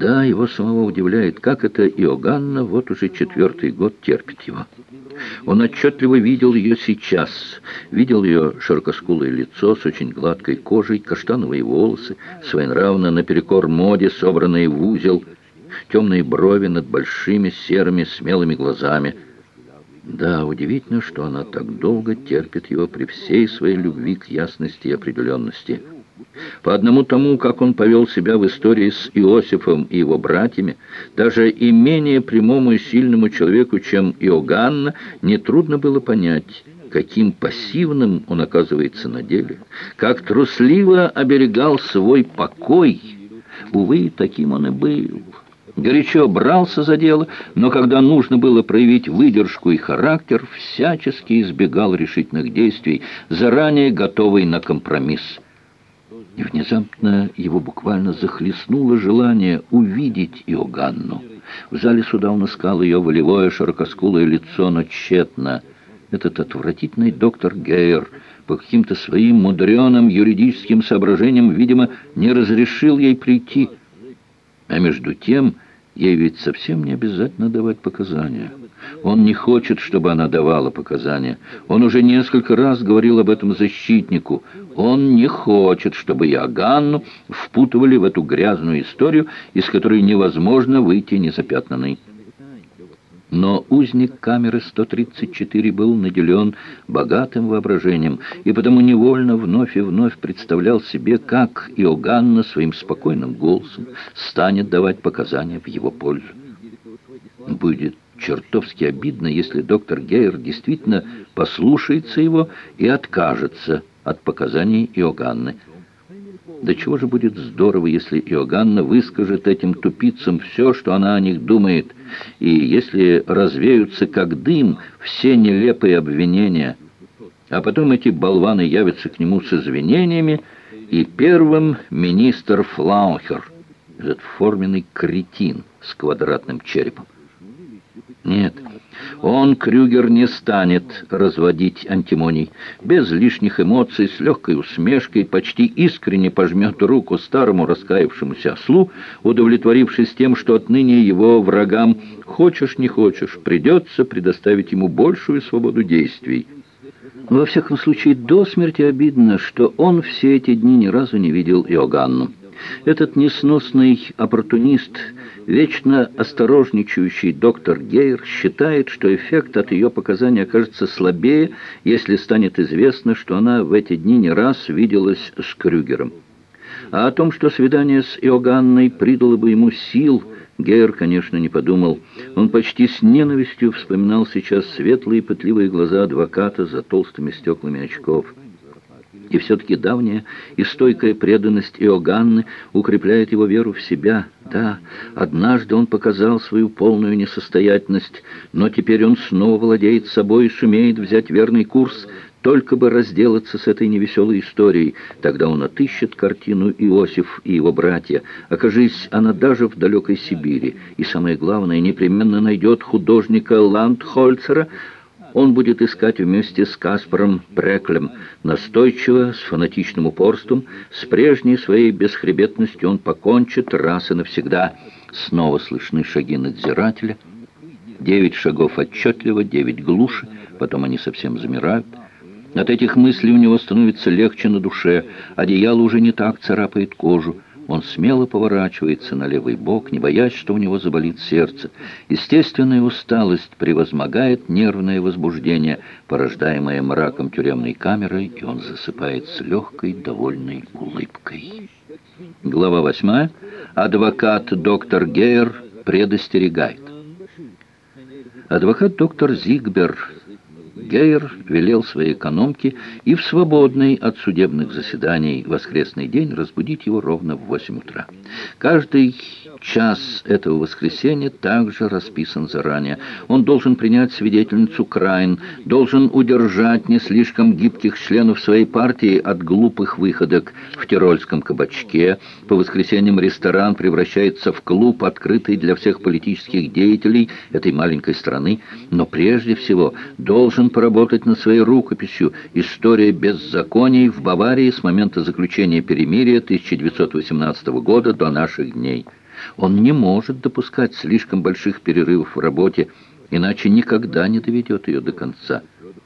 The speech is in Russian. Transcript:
Да, его самого удивляет, как это Иоганна вот уже четвертый год терпит его. Он отчетливо видел ее сейчас, видел ее широкоскулое лицо с очень гладкой кожей, каштановые волосы, своенравно наперекор моде, собранные в узел, темные брови над большими серыми смелыми глазами. Да, удивительно, что она так долго терпит его при всей своей любви к ясности и определенности. По одному тому, как он повел себя в истории с Иосифом и его братьями, даже и менее прямому и сильному человеку, чем Иоганна, нетрудно было понять, каким пассивным он оказывается на деле, как трусливо оберегал свой покой. Увы, таким он и был. Горячо брался за дело, но когда нужно было проявить выдержку и характер, всячески избегал решительных действий, заранее готовый на компромисс. И внезапно его буквально захлестнуло желание увидеть Иоганну. В зале суда он искал ее волевое широкоскулое лицо, но тщетно. Этот отвратительный доктор Гейер по каким-то своим мудреным юридическим соображениям, видимо, не разрешил ей прийти. А между тем, ей ведь совсем не обязательно давать показания. Он не хочет, чтобы она давала показания. Он уже несколько раз говорил об этом защитнику. Он не хочет, чтобы Иоганну впутывали в эту грязную историю, из которой невозможно выйти незапятнанной. Но узник камеры 134 был наделен богатым воображением, и потому невольно вновь и вновь представлял себе, как Иоганна своим спокойным голосом станет давать показания в его пользу. Будет чертовски обидно, если доктор Гейер действительно послушается его и откажется от показаний Иоганны. Да чего же будет здорово, если Иоганна выскажет этим тупицам все, что она о них думает, и если развеются как дым все нелепые обвинения, а потом эти болваны явятся к нему с извинениями, и первым министр Флаухер, этот форменный кретин с квадратным черепом. Нет, он, Крюгер, не станет разводить антимоний. Без лишних эмоций, с легкой усмешкой, почти искренне пожмет руку старому раскаявшемуся ослу, удовлетворившись тем, что отныне его врагам, хочешь не хочешь, придется предоставить ему большую свободу действий. Во всяком случае, до смерти обидно, что он все эти дни ни разу не видел Иоганну. Этот несносный оппортунист, вечно осторожничающий доктор Гейр, считает, что эффект от ее показаний окажется слабее, если станет известно, что она в эти дни не раз виделась с Крюгером. А о том, что свидание с Иоганной придало бы ему сил, Гейр, конечно, не подумал. Он почти с ненавистью вспоминал сейчас светлые пытливые глаза адвоката за толстыми стеклами очков. И все-таки давняя и стойкая преданность Иоганны укрепляет его веру в себя. Да, однажды он показал свою полную несостоятельность, но теперь он снова владеет собой и сумеет взять верный курс, только бы разделаться с этой невеселой историей. Тогда он отыщет картину Иосиф и его братья. Окажись она даже в далекой Сибири. И самое главное, непременно найдет художника Ландхольцера, он будет искать вместе с Каспаром Преклем. Настойчиво, с фанатичным упорством, с прежней своей бесхребетностью он покончит раз и навсегда. Снова слышны шаги надзирателя. Девять шагов отчетливо, девять глуши, потом они совсем замирают. От этих мыслей у него становится легче на душе, одеяло уже не так царапает кожу. Он смело поворачивается на левый бок, не боясь, что у него заболит сердце. Естественная усталость превозмогает нервное возбуждение, порождаемое мраком тюремной камеры, и он засыпает с легкой, довольной улыбкой. Глава восьмая. Адвокат доктор Гейер предостерегает. Адвокат доктор Зигбер Гейер велел своей экономке и в свободный от судебных заседаний воскресный день разбудить его ровно в 8 утра. Каждый час этого воскресенья также расписан заранее. Он должен принять свидетельницу Крайн, должен удержать не слишком гибких членов своей партии от глупых выходок в тирольском кабачке. По воскресеньям ресторан превращается в клуб, открытый для всех политических деятелей этой маленькой страны, но прежде всего должен поработать над своей рукописью «История беззаконий в Баварии с момента заключения перемирия 1918 года до наших дней». Он не может допускать слишком больших перерывов в работе, иначе никогда не доведет ее до конца.